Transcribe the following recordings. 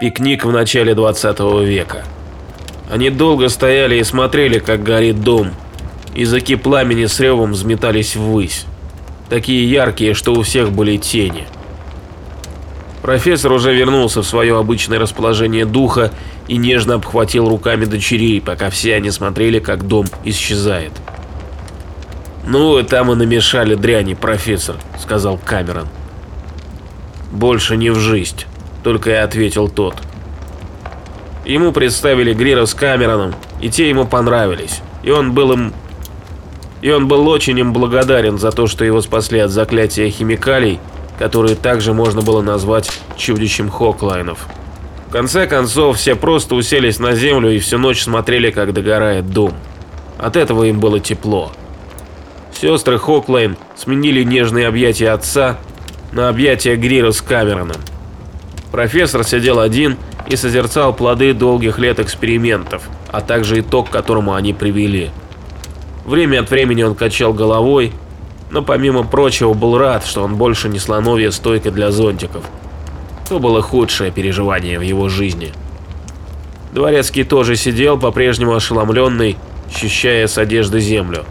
Пикник в начале 20 века. Они долго стояли и смотрели, как горит дом. Языки пламени с ревом взметались ввысь. Такие яркие, что у всех были тени. Профессор уже вернулся в свое обычное расположение духа и нежно обхватил руками дочерей, пока все они смотрели, как дом исчезает. «Ну, там и намешали дряни, профессор», — сказал Камерон. «Больше не в жизнь», — только и ответил тот. Ему представили Грира с Камероном, и те ему понравились, и он был им... И он был очень им благодарен за то, что его спасли от заклятия химикалий, которые также можно было назвать чудищем Хоклайнов. В конце концов, все просто уселись на землю и всю ночь смотрели, как догорает дом. От этого им было тепло. Сестры Хоклайн сменили нежные объятия отца на объятия Грира с Камероном. Профессор сидел один и созерцал плоды долгих лет экспериментов, а также итог, к которому они привели. Время от времени он качал головой, но помимо прочего был рад, что он больше не слоновья стойка для зонтиков. То было худшее переживание в его жизни. Дворецкий тоже сидел, по-прежнему ошеломленный, счищая с одежды землю.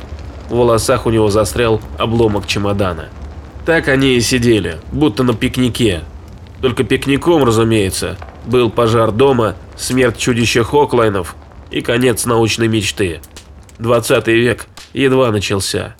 В волосах у него застрял обломок чемодана. Так они и сидели, будто на пикнике. Только пикником, разумеется, был пожар дома, смерть чудища Хоклайнов и конец научной мечты. 20 век едва начался.